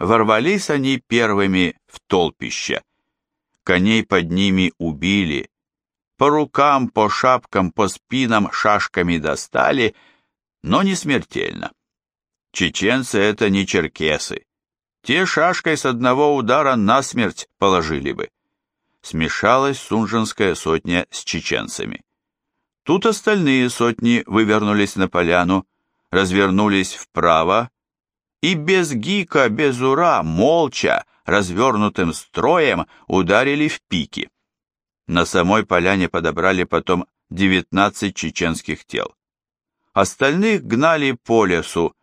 ворвались они первыми в толпище. Коней под ними убили, по рукам, по шапкам, по спинам шашками достали, но не смертельно. Чеченцы — это не черкесы. Те шашкой с одного удара насмерть положили бы. Смешалась сунженская сотня с чеченцами. Тут остальные сотни вывернулись на поляну, развернулись вправо и без гика, без ура, молча, развернутым строем ударили в пики. На самой поляне подобрали потом 19 чеченских тел. Остальных гнали по лесу,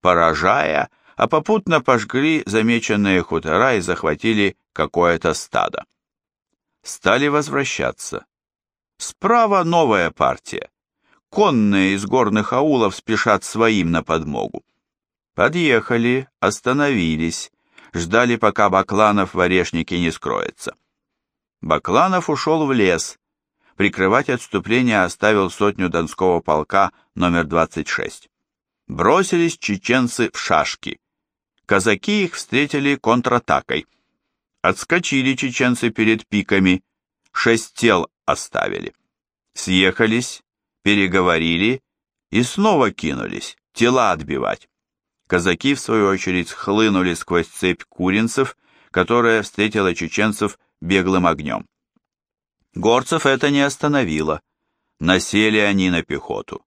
поражая, а попутно пожгли замеченные хутора и захватили какое-то стадо. Стали возвращаться. Справа новая партия. Конные из горных аулов спешат своим на подмогу. Подъехали, остановились, ждали, пока Бакланов в орешнике не скроется. Бакланов ушел в лес. Прикрывать отступление оставил сотню Донского полка номер 26. Бросились чеченцы в шашки. Казаки их встретили контратакой. Отскочили чеченцы перед пиками, шесть тел оставили. Съехались, переговорили и снова кинулись, тела отбивать. Казаки, в свою очередь, хлынули сквозь цепь куринцев, которая встретила чеченцев беглым огнем. Горцев это не остановило. Насели они на пехоту.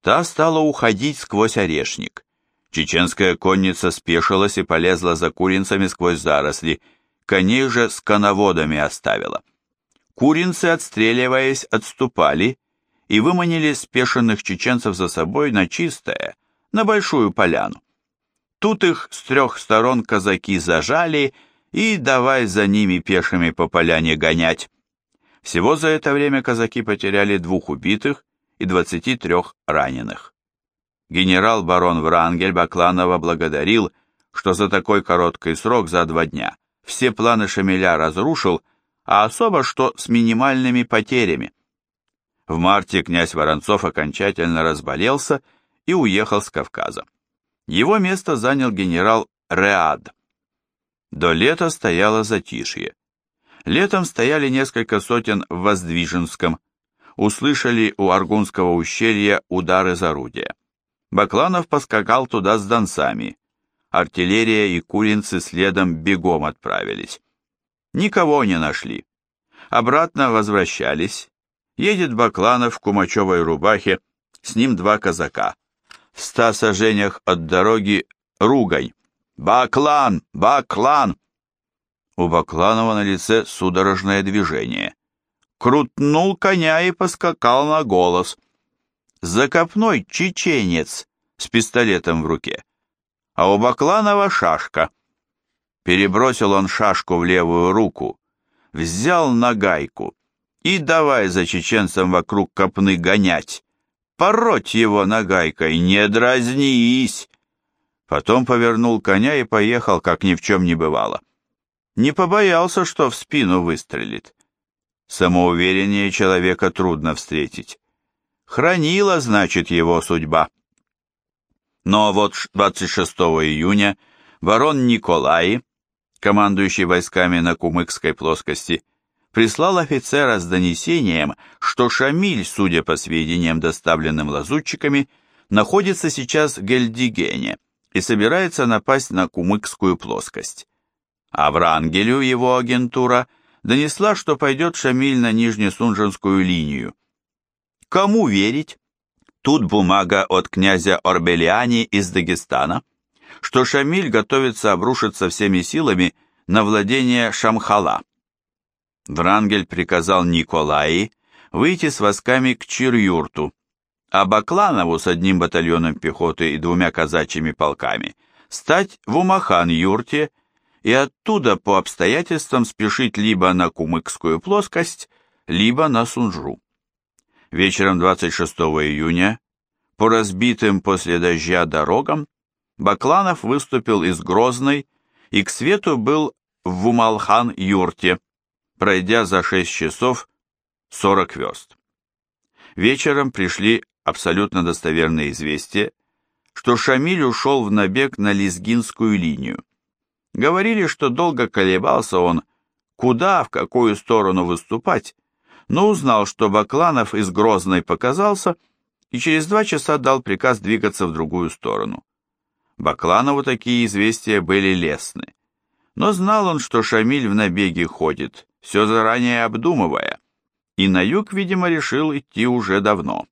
Та стала уходить сквозь орешник. Чеченская конница спешилась и полезла за куринцами сквозь заросли, коней же с коноводами оставила. Куринцы, отстреливаясь, отступали и выманили спешенных чеченцев за собой на чистое, на большую поляну. Тут их с трех сторон казаки зажали и давай за ними пешими по поляне гонять. Всего за это время казаки потеряли двух убитых и 23 раненых. Генерал-барон Врангель Бакланова благодарил, что за такой короткий срок, за два дня, все планы Шамиля разрушил, а особо что с минимальными потерями. В марте князь Воронцов окончательно разболелся и уехал с Кавказа. Его место занял генерал Реад. До лета стояло затишье. Летом стояли несколько сотен в Воздвиженском, услышали у Аргунского ущелья удары из орудия. Бакланов поскакал туда с донцами. Артиллерия и куринцы следом бегом отправились. Никого не нашли. Обратно возвращались. Едет Бакланов в кумачевой рубахе, с ним два казака. В ста сажениях от дороги ругань. «Баклан! Баклан!» У Бакланова на лице судорожное движение. Крутнул коня и поскакал на голос. Закопной чеченец с пистолетом в руке, а у Бакланова шашка. Перебросил он шашку в левую руку, взял на гайку и давай за чеченцем вокруг копны гонять, пороть его нагайкой, не дразнись. Потом повернул коня и поехал, как ни в чем не бывало. Не побоялся, что в спину выстрелит. Самоувереннее человека трудно встретить. Хранила, значит, его судьба. Но вот 26 июня барон Николай, командующий войсками на Кумыкской плоскости, прислал офицера с донесением, что Шамиль, судя по сведениям, доставленным лазутчиками, находится сейчас в Гельдигене и собирается напасть на Кумыкскую плоскость. А Врангелю его агентура донесла, что пойдет Шамиль на Нижнесунженскую линию. Кому верить? Тут бумага от князя Орбелиани из Дагестана, что Шамиль готовится обрушиться всеми силами на владение Шамхала. Врангель приказал Николаи выйти с войсками к Чирюрту, а Бакланову с одним батальоном пехоты и двумя казачьими полками стать в Умахан-юрте и оттуда по обстоятельствам спешить либо на Кумыкскую плоскость, либо на Сунжу. Вечером 26 июня, по разбитым после дождя дорогам, Бакланов выступил из Грозной и к свету был в Умалхан-юрте, пройдя за 6 часов 40 верст. Вечером пришли абсолютно достоверные известия, что Шамиль ушел в набег на Лизгинскую линию. Говорили, что долго колебался он, куда, в какую сторону выступать, но узнал, что Бакланов из Грозной показался и через два часа дал приказ двигаться в другую сторону. Бакланову такие известия были лестны. Но знал он, что Шамиль в набеге ходит, все заранее обдумывая, и на юг, видимо, решил идти уже давно.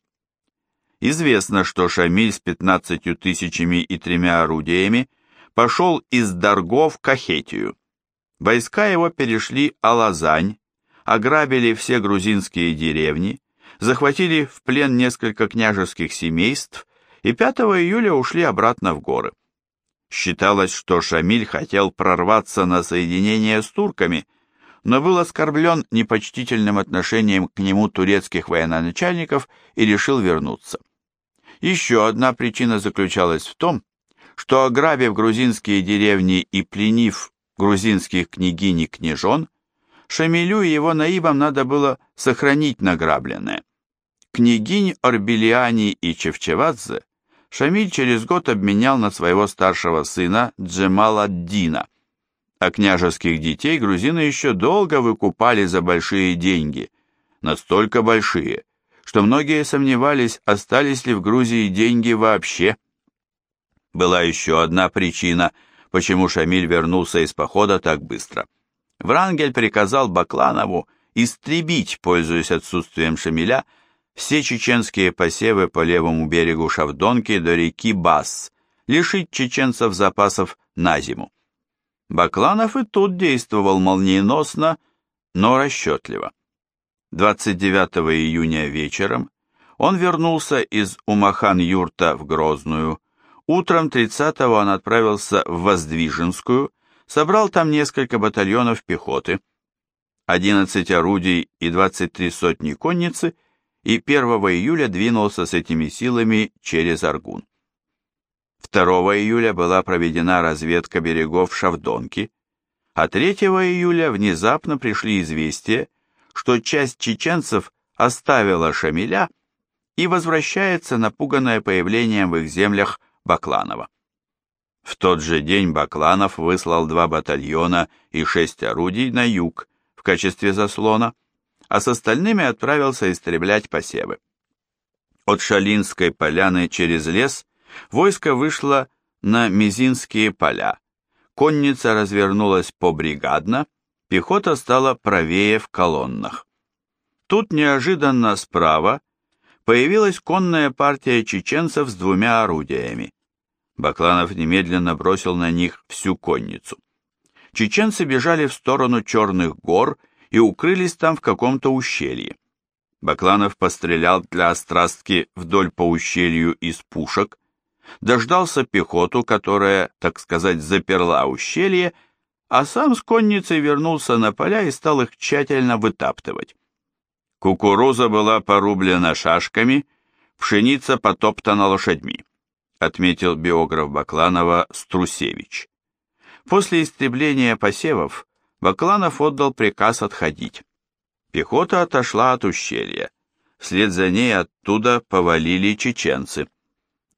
Известно, что Шамиль с пятнадцатью тысячами и тремя орудиями пошел из Дарго в Кахетию. Войска его перешли Алазань, ограбили все грузинские деревни, захватили в плен несколько княжеских семейств и 5 июля ушли обратно в горы. Считалось, что Шамиль хотел прорваться на соединение с турками, но был оскорблен непочтительным отношением к нему турецких военачальников и решил вернуться. Еще одна причина заключалась в том, что ограбив грузинские деревни и пленив грузинских княгинь и княжон, Шамилю и его наибам надо было сохранить награбленное. Княгинь Орбелиани и Чевчевадзе Шамиль через год обменял на своего старшего сына Джемала Дина, а княжеских детей грузины еще долго выкупали за большие деньги, настолько большие, что многие сомневались, остались ли в Грузии деньги вообще. Была еще одна причина, почему Шамиль вернулся из похода так быстро. Врангель приказал Бакланову истребить, пользуясь отсутствием Шамиля, все чеченские посевы по левому берегу Шавдонки до реки Бас, лишить чеченцев запасов на зиму. Бакланов и тут действовал молниеносно, но расчетливо. 29 июня вечером он вернулся из Умахан-Юрта в Грозную. Утром 30-го он отправился в Воздвиженскую, собрал там несколько батальонов пехоты, 11 орудий и 23 сотни конницы – и 1 июля двинулся с этими силами через Аргун. 2 июля была проведена разведка берегов Шавдонки, а 3 июля внезапно пришли известия, что часть чеченцев оставила Шамиля и возвращается, напуганная появлением в их землях Бакланова. В тот же день Бакланов выслал два батальона и шесть орудий на юг в качестве заслона, а с остальными отправился истреблять посевы. От Шалинской поляны через лес войско вышло на Мизинские поля. Конница развернулась побригадно, пехота стала правее в колоннах. Тут неожиданно справа появилась конная партия чеченцев с двумя орудиями. Бакланов немедленно бросил на них всю конницу. Чеченцы бежали в сторону Черных гор и укрылись там в каком-то ущелье. Бакланов пострелял для острастки вдоль по ущелью из пушек, дождался пехоту, которая, так сказать, заперла ущелье, а сам с конницей вернулся на поля и стал их тщательно вытаптывать. Кукуруза была порублена шашками, пшеница потоптана лошадьми, отметил биограф Бакланова Струсевич. После истребления посевов Бакланов отдал приказ отходить. Пехота отошла от ущелья. Вслед за ней оттуда повалили чеченцы.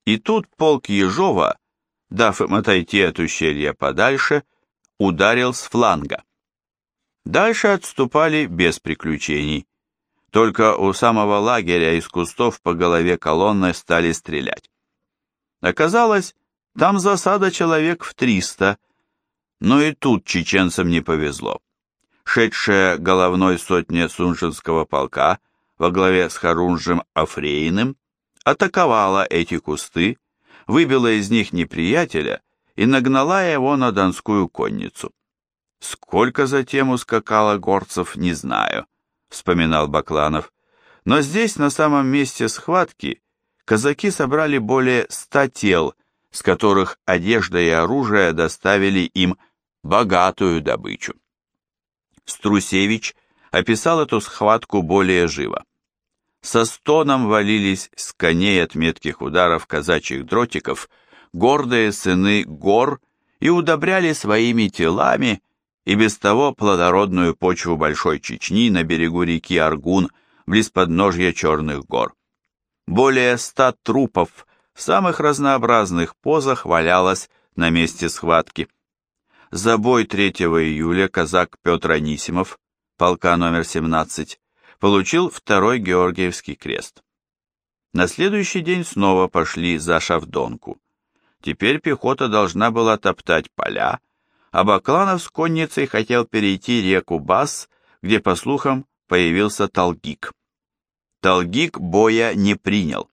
И тут полк Ежова, дав им отойти от ущелья подальше, ударил с фланга. Дальше отступали без приключений. Только у самого лагеря из кустов по голове колонны стали стрелять. Оказалось, там засада человек в триста, но и тут чеченцам не повезло. Шедшая головной сотня Сунжинского полка во главе с Харунжем Афрейным атаковала эти кусты, выбила из них неприятеля и нагнала его на донскую конницу. Сколько затем ускакало горцев, не знаю, вспоминал Бакланов. Но здесь, на самом месте схватки, казаки собрали более ста тел, с которых одежда и оружие доставили им богатую добычу. Струсевич описал эту схватку более живо. Со стоном валились с коней от метких ударов казачьих дротиков гордые сыны гор и удобряли своими телами и без того плодородную почву Большой Чечни на берегу реки Аргун, близ подножья Черных гор. Более ста трупов в самых разнообразных позах валялось на месте схватки. За бой 3 июля казак Петр Анисимов, полка номер 17, получил второй Георгиевский крест. На следующий день снова пошли за Шавдонку. Теперь пехота должна была топтать поля, а Бакланов с конницей хотел перейти реку Бас, где, по слухам, появился Талгик. Талгик боя не принял.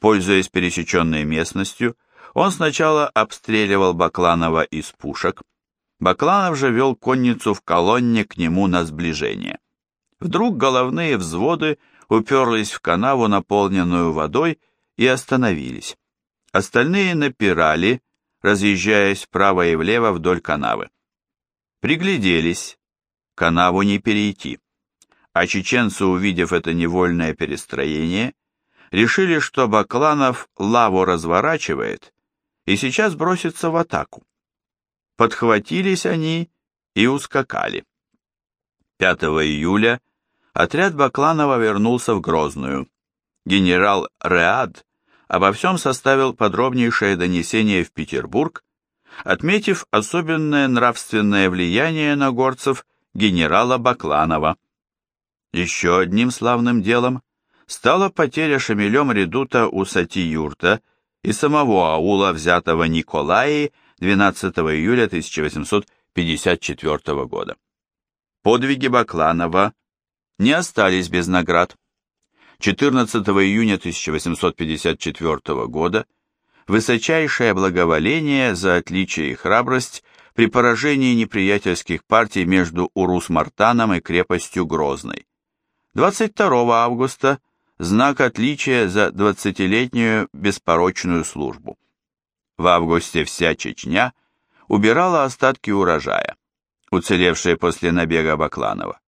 Пользуясь пересеченной местностью, он сначала обстреливал Бакланова из пушек. Бакланов же вел конницу в колонне к нему на сближение. Вдруг головные взводы уперлись в канаву, наполненную водой, и остановились. Остальные напирали, разъезжаясь вправо и влево вдоль канавы. Пригляделись, канаву не перейти. А чеченцы, увидев это невольное перестроение, решили, что Бакланов лаву разворачивает и сейчас бросится в атаку. Подхватились они и ускакали. 5 июля отряд Бакланова вернулся в Грозную. Генерал Реад обо всем составил подробнейшее донесение в Петербург, отметив особенное нравственное влияние на горцев генерала Бакланова. Еще одним славным делом стала потеря Шамилем редута у Сати-Юрта и самого аула, взятого Николаи 12 июля 1854 года. Подвиги Бакланова не остались без наград. 14 июня 1854 года высочайшее благоволение за отличие и храбрость при поражении неприятельских партий между Урус-Мартаном и крепостью Грозной. 22 августа знак отличия за 20-летнюю беспорочную службу. В августе вся Чечня убирала остатки урожая, уцелевшие после набега Бакланова.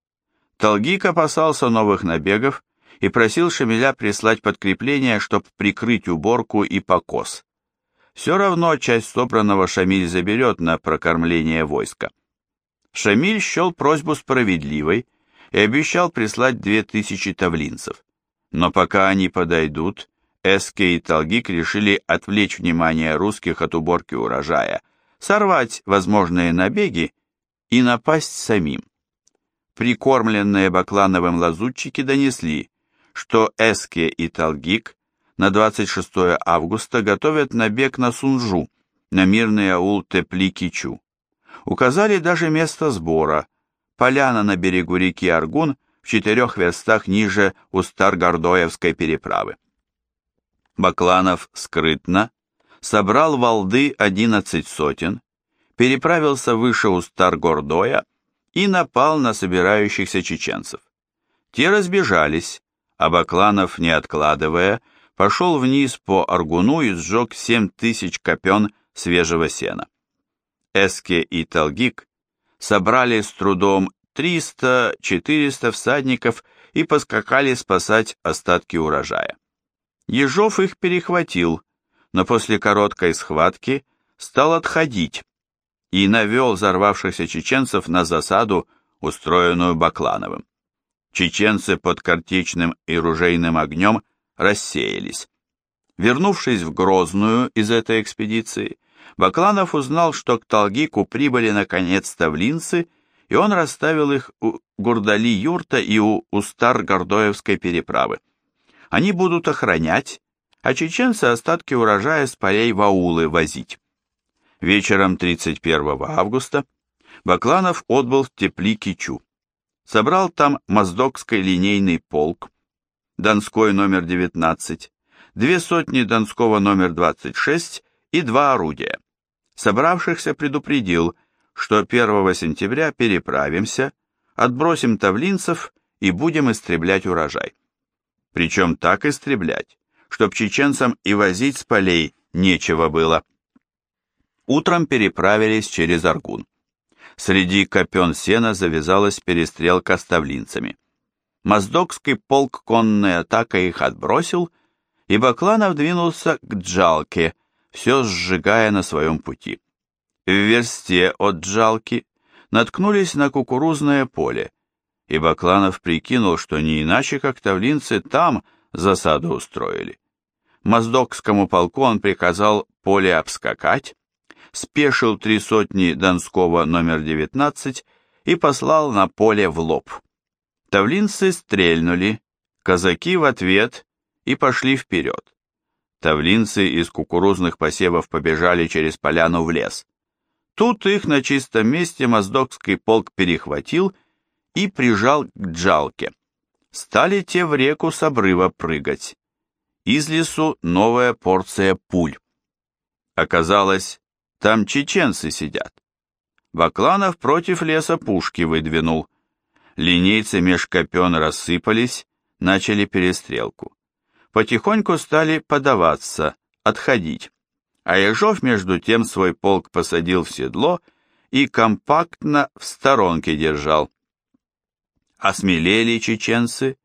Толгик опасался новых набегов и просил Шамиля прислать подкрепление, чтобы прикрыть уборку и покос. Все равно часть собранного Шамиль заберет на прокормление войска. Шамиль счел просьбу справедливой и обещал прислать две тысячи тавлинцев. Но пока они подойдут, Эске и Талгик решили отвлечь внимание русских от уборки урожая, сорвать возможные набеги и напасть самим. Прикормленные Баклановым лазутчики донесли, что Эске и Талгик на 26 августа готовят набег на Сунжу, на мирный аул Тепли-Кичу. Указали даже место сбора, поляна на берегу реки Аргун в четырех верстах ниже у Старгордоевской переправы. Бакланов скрытно собрал волды одиннадцать сотен, переправился выше у Старгордоя и напал на собирающихся чеченцев. Те разбежались, а Бакланов, не откладывая, пошел вниз по Аргуну и сжег семь тысяч копен свежего сена. Эске и Талгик собрали с трудом 300-400 всадников и поскакали спасать остатки урожая. Ежов их перехватил, но после короткой схватки стал отходить и навел взорвавшихся чеченцев на засаду, устроенную Баклановым. Чеченцы под картечным и ружейным огнем рассеялись. Вернувшись в Грозную из этой экспедиции, Бакланов узнал, что к Талгику прибыли наконец тавлинцы и он расставил их у Гурдали-юрта и у Устар-Гордоевской переправы. Они будут охранять, а чеченцы остатки урожая с полей в аулы возить. Вечером 31 августа Бакланов отбыл в Тепли-Кичу. Собрал там Моздокский линейный полк, Донской номер 19, две сотни Донского номер 26 и два орудия. Собравшихся предупредил – что 1 сентября переправимся, отбросим тавлинцев и будем истреблять урожай. Причем так истреблять, чтоб чеченцам и возить с полей нечего было. Утром переправились через Аргун. Среди копен сена завязалась перестрелка с тавлинцами. Моздокский полк конной атакой их отбросил, и Бакланов двинулся к Джалке, все сжигая на своем пути в версте от Джалки наткнулись на кукурузное поле, и Бакланов прикинул, что не иначе, как тавлинцы там засаду устроили. Моздокскому полку он приказал поле обскакать, спешил три сотни Донского номер 19 и послал на поле в лоб. Тавлинцы стрельнули, казаки в ответ и пошли вперед. Тавлинцы из кукурузных посевов побежали через поляну в лес. Тут их на чистом месте Моздокский полк перехватил и прижал к джалке. Стали те в реку с обрыва прыгать. Из лесу новая порция пуль. Оказалось, там чеченцы сидят. Бакланов против леса пушки выдвинул. Линейцы меж копен рассыпались, начали перестрелку потихоньку стали подаваться, отходить, а Ежов между тем свой полк посадил в седло и компактно в сторонке держал. Осмелели чеченцы,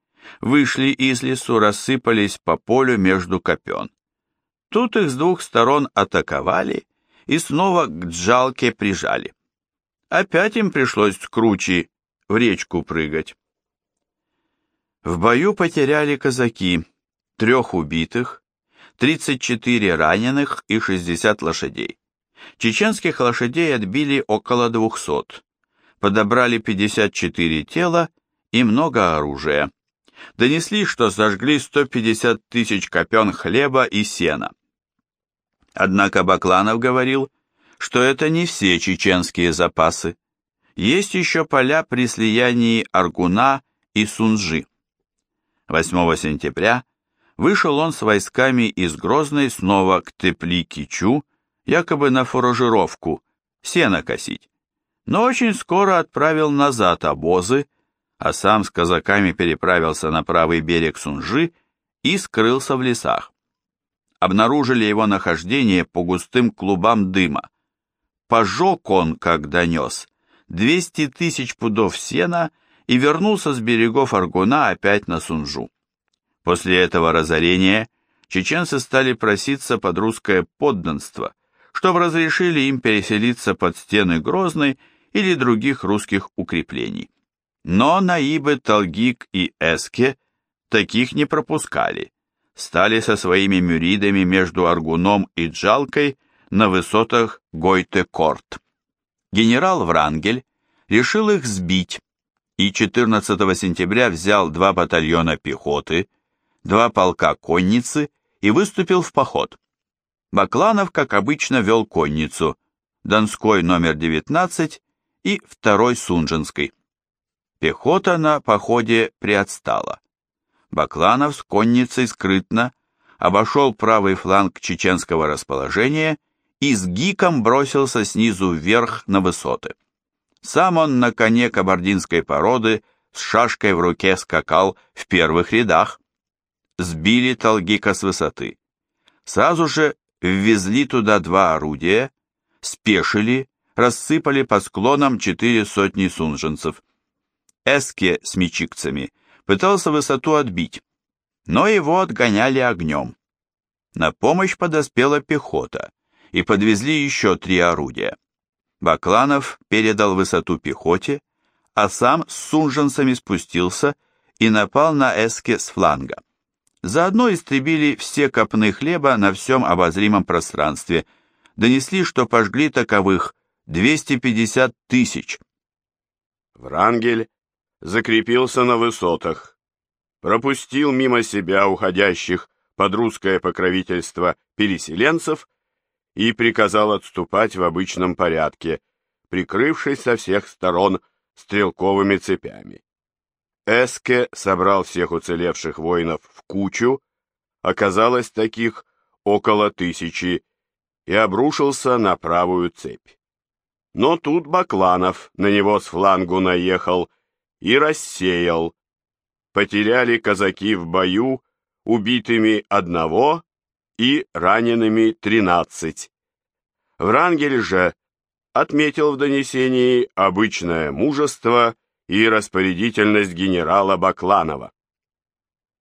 вышли из лесу, рассыпались по полю между копен. Тут их с двух сторон атаковали и снова к джалке прижали. Опять им пришлось с кручи в речку прыгать. В бою потеряли казаки, трех убитых, 34 раненых и 60 лошадей. Чеченских лошадей отбили около 200, подобрали 54 тела и много оружия. Донесли, что сожгли 150 тысяч копен хлеба и сена. Однако Бакланов говорил, что это не все чеченские запасы. Есть еще поля при слиянии Аргуна и Сунжи. 8 сентября вышел он с войсками из Грозной снова к Тепли-Кичу, якобы на фуражировку, сено косить. Но очень скоро отправил назад обозы, а сам с казаками переправился на правый берег Сунжи и скрылся в лесах. Обнаружили его нахождение по густым клубам дыма. Пожег он, как донес, 200 тысяч пудов сена и вернулся с берегов Аргуна опять на Сунжу. После этого разорения чеченцы стали проситься под русское подданство, чтобы разрешили им переселиться под стены Грозной или других русских укреплений. Но Наибы, Талгик и Эске таких не пропускали, стали со своими мюридами между Аргуном и Джалкой на высотах Гойте-Корт. Генерал Врангель решил их сбить и 14 сентября взял два батальона пехоты, два полка конницы и выступил в поход. Бакланов, как обычно, вел конницу, Донской номер 19 и второй Сунжинской. Пехота на походе приотстала. Бакланов с конницей скрытно обошел правый фланг чеченского расположения и с гиком бросился снизу вверх на высоты. Сам он на коне кабардинской породы с шашкой в руке скакал в первых рядах, сбили Талгика с высоты. Сразу же ввезли туда два орудия, спешили, рассыпали по склонам четыре сотни сунженцев. Эске с мечикцами пытался высоту отбить, но его отгоняли огнем. На помощь подоспела пехота, и подвезли еще три орудия. Бакланов передал высоту пехоте, а сам с сунженцами спустился и напал на Эске с фланга. Заодно истребили все копны хлеба на всем обозримом пространстве, донесли, что пожгли таковых 250 тысяч. Врангель закрепился на высотах, пропустил мимо себя уходящих под русское покровительство переселенцев и приказал отступать в обычном порядке, прикрывшись со всех сторон стрелковыми цепями. Эске собрал всех уцелевших воинов в кучу, оказалось таких около тысячи, и обрушился на правую цепь. Но тут Бакланов на него с флангу наехал и рассеял. Потеряли казаки в бою убитыми одного и ранеными тринадцать. Врангель же отметил в донесении обычное мужество и распорядительность генерала Бакланова.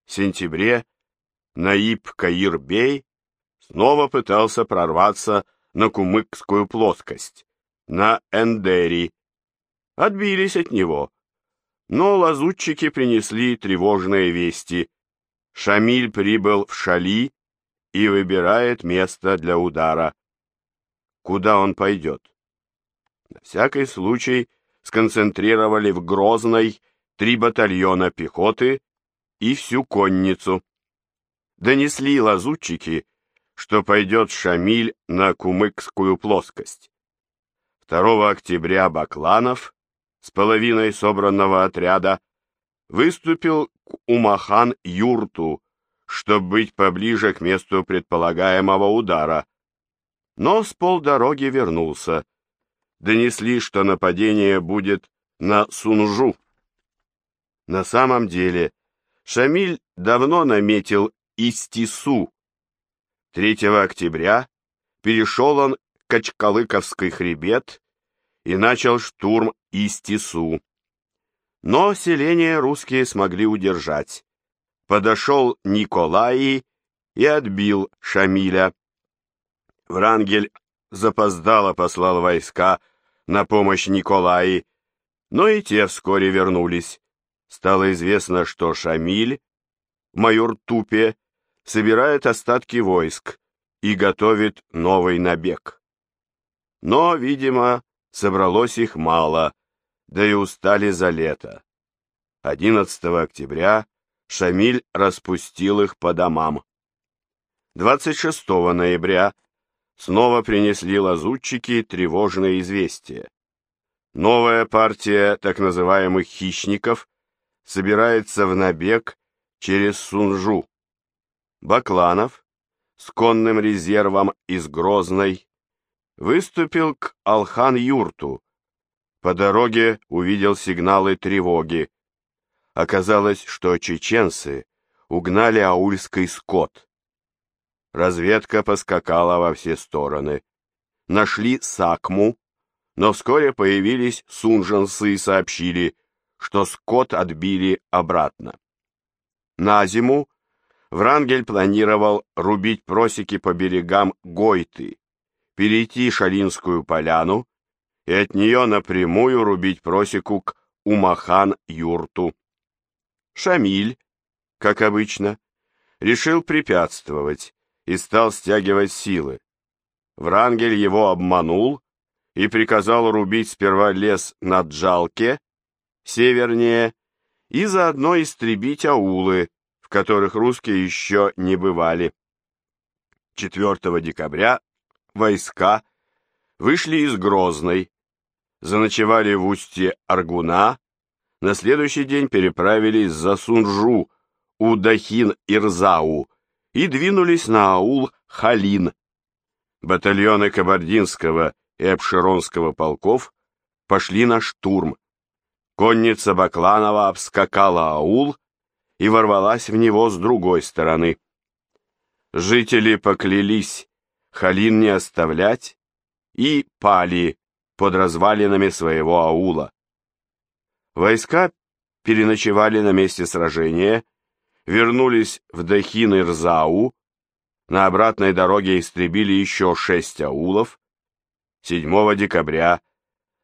В сентябре Наиб Каир-бей снова пытался прорваться на Кумыкскую плоскость, на Эндери. Отбились от него, но лазутчики принесли тревожные вести. Шамиль прибыл в Шали и выбирает место для удара. куда он пойдет. На всякий случай сконцентрировали в Грозной три батальона пехоты и всю конницу. Донесли лазутчики, что пойдет Шамиль на Кумыкскую плоскость. 2 октября Бакланов с половиной собранного отряда выступил к Умахан-юрту, чтобы быть поближе к месту предполагаемого удара, но с полдороги вернулся. Донесли, что нападение будет на Сунжу. На самом деле, Шамиль давно наметил Истису. 3 октября перешел он Качкалыковский хребет и начал штурм Истису. Но селение русские смогли удержать. Подошел Николай и отбил Шамиля. Врангель запоздало послал войска на помощь Николаи, но и те вскоре вернулись. Стало известно, что Шамиль, майор Тупе, собирает остатки войск и готовит новый набег. Но, видимо, собралось их мало, да и устали за лето. 11 октября Шамиль распустил их по домам. 26 ноября снова принесли лазутчики тревожное известие. Новая партия так называемых хищников собирается в набег через Сунжу. Бакланов с конным резервом из Грозной выступил к Алхан-Юрту. По дороге увидел сигналы тревоги. Оказалось, что чеченцы угнали аульский скот. Разведка поскакала во все стороны. Нашли Сакму, но вскоре появились сунжанцы и сообщили, что скот отбили обратно. На зиму Врангель планировал рубить просеки по берегам Гойты, перейти Шалинскую поляну и от нее напрямую рубить просеку к Умахан-юрту. Шамиль, как обычно, решил препятствовать и стал стягивать силы. Врангель его обманул и приказал рубить сперва лес на Джалке, севернее, и заодно истребить аулы, в которых русские еще не бывали. 4 декабря войска вышли из Грозной, заночевали в устье Аргуна, на следующий день переправились за Сунжу у Дахин-Ирзау и двинулись на аул Халин. Батальоны Кабардинского и Обширонского полков пошли на штурм. Конница Бакланова обскакала аул и ворвалась в него с другой стороны. Жители поклялись Халин не оставлять и пали под развалинами своего аула. Войска переночевали на месте сражения, вернулись в Дахин и Рзау, на обратной дороге истребили еще шесть аулов. 7 декабря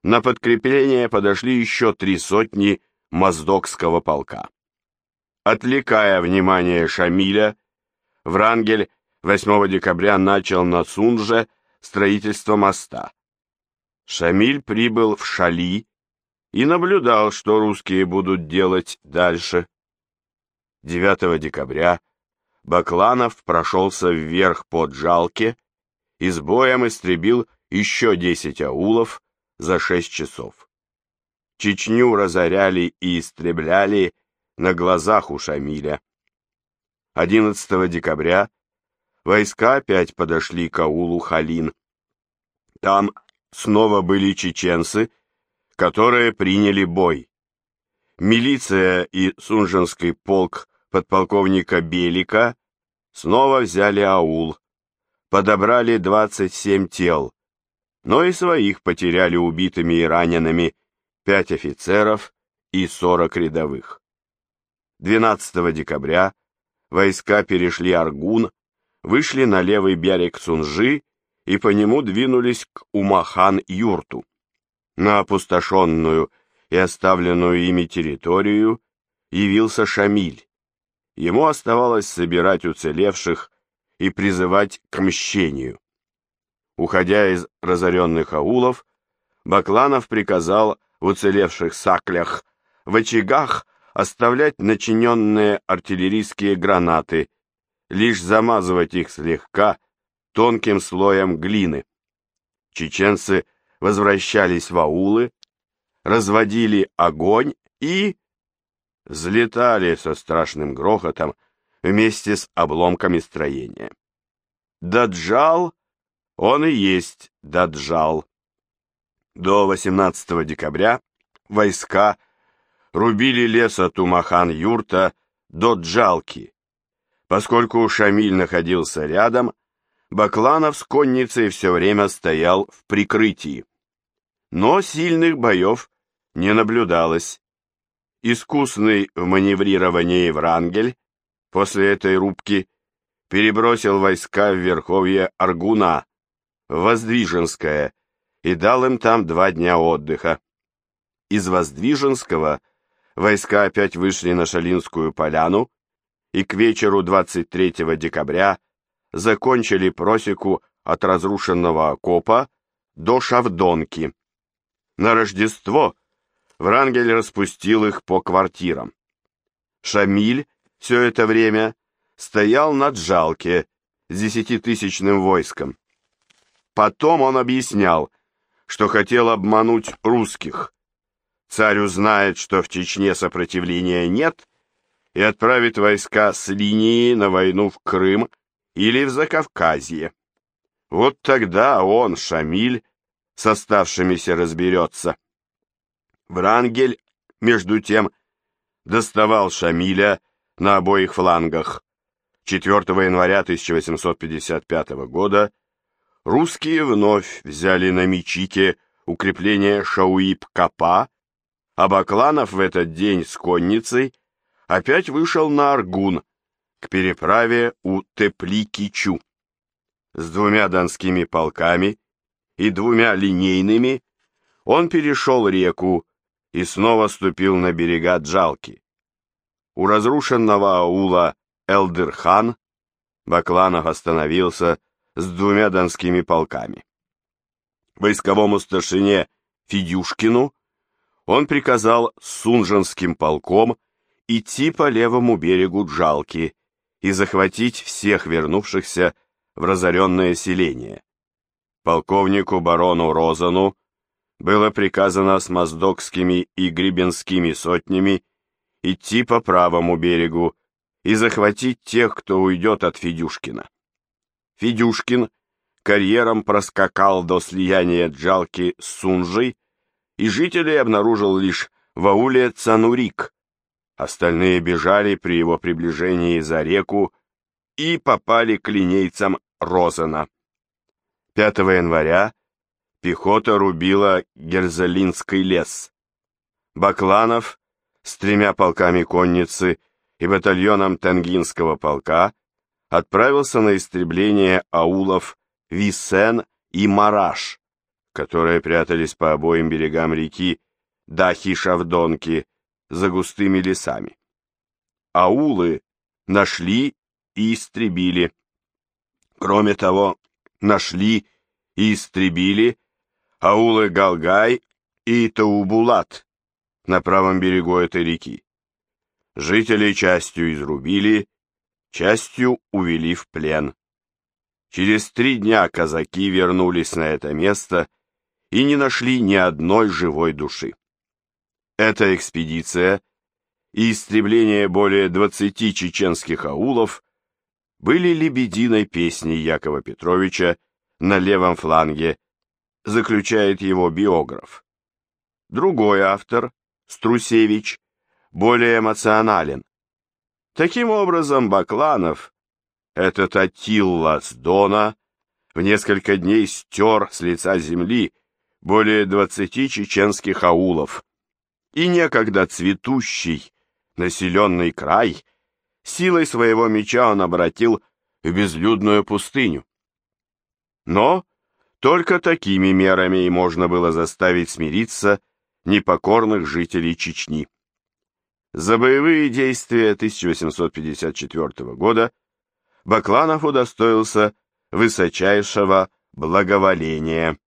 на подкрепление подошли еще три сотни Моздокского полка. Отвлекая внимание Шамиля, Врангель 8 декабря начал на Сунже строительство моста. Шамиль прибыл в Шали и наблюдал, что русские будут делать дальше. 9 декабря Бакланов прошелся вверх по Джалке и с боем истребил еще 10 аулов за 6 часов. Чечню разоряли и истребляли на глазах у Шамиля. 11 декабря войска опять подошли к аулу Халин. Там снова были чеченцы, которые приняли бой. Милиция и Сунжинский полк подполковника Белика снова взяли аул, подобрали 27 тел, но и своих потеряли убитыми и ранеными 5 офицеров и 40 рядовых. 12 декабря войска перешли Аргун, вышли на левый берег Сунжи и по нему двинулись к Умахан-юрту. На опустошенную и оставленную ими территорию явился Шамиль. Ему оставалось собирать уцелевших и призывать к мщению. Уходя из разоренных аулов, Бакланов приказал в уцелевших саклях в очагах оставлять начиненные артиллерийские гранаты, лишь замазывать их слегка тонким слоем глины. Чеченцы возвращались в аулы, разводили огонь и взлетали со страшным грохотом вместе с обломками строения. Даджал, он и есть Даджал. До 18 декабря войска рубили лес от Умахан-Юрта до Джалки. Поскольку Шамиль находился рядом, Бакланов с конницей все время стоял в прикрытии. Но сильных боев не наблюдалось. Искусный в маневрировании Врангель после этой рубки перебросил войска в верховье Аргуна, в Воздвиженское, и дал им там два дня отдыха. Из Воздвиженского войска опять вышли на Шалинскую поляну и к вечеру 23 декабря закончили просеку от разрушенного окопа до Шавдонки. На Рождество Врангель распустил их по квартирам. Шамиль все это время стоял на Джалке с десятитысячным войском. Потом он объяснял, что хотел обмануть русских. Царь узнает, что в Чечне сопротивления нет, и отправит войска с линии на войну в Крым или в Закавказье. Вот тогда он, Шамиль, с оставшимися разберется. Врангель, между тем, доставал Шамиля на обоих флангах. 4 января 1855 года русские вновь взяли на Мичите укрепление Шауип-Капа, а Бакланов в этот день с конницей опять вышел на Аргун к переправе у Тепли-Кичу. С двумя донскими полками и двумя линейными он перешел реку и снова ступил на берега Джалки. У разрушенного аула Элдырхан Бакланов остановился с двумя донскими полками. Войсковому старшине Федюшкину он приказал с Сунжанским полком идти по левому берегу Джалки и захватить всех вернувшихся в разоренное селение. Полковнику барону Розану было приказано с моздокскими и гребенскими сотнями идти по правому берегу и захватить тех, кто уйдет от Федюшкина. Федюшкин карьером проскакал до слияния Джалки с Сунжей, и жителей обнаружил лишь в ауле Цанурик. Остальные бежали при его приближении за реку и попали к линейцам Розена. 5 января пехота рубила Герзелинский лес. Бакланов с тремя полками конницы и батальоном Тангинского полка отправился на истребление аулов Висен и Мараш, которые прятались по обоим берегам реки Дахи-Шавдонки за густыми лесами. Аулы нашли и истребили. Кроме того, нашли и истребили аулы Галгай и Таубулат на правом берегу этой реки. Жителей частью изрубили, частью увели в плен. Через три дня казаки вернулись на это место и не нашли ни одной живой души. Эта экспедиция и истребление более 20 чеченских аулов были лебединой песней Якова Петровича на левом фланге, заключает его биограф. Другой автор, Струсевич, более эмоционален. Таким образом, Бакланов, этот Атилла с Дона, в несколько дней стер с лица земли более двадцати чеченских аулов, и некогда цветущий, населенный край, силой своего меча он обратил в безлюдную пустыню. Но только такими мерами и можно было заставить смириться непокорных жителей Чечни. За боевые действия 1854 года Бакланов удостоился высочайшего благоволение.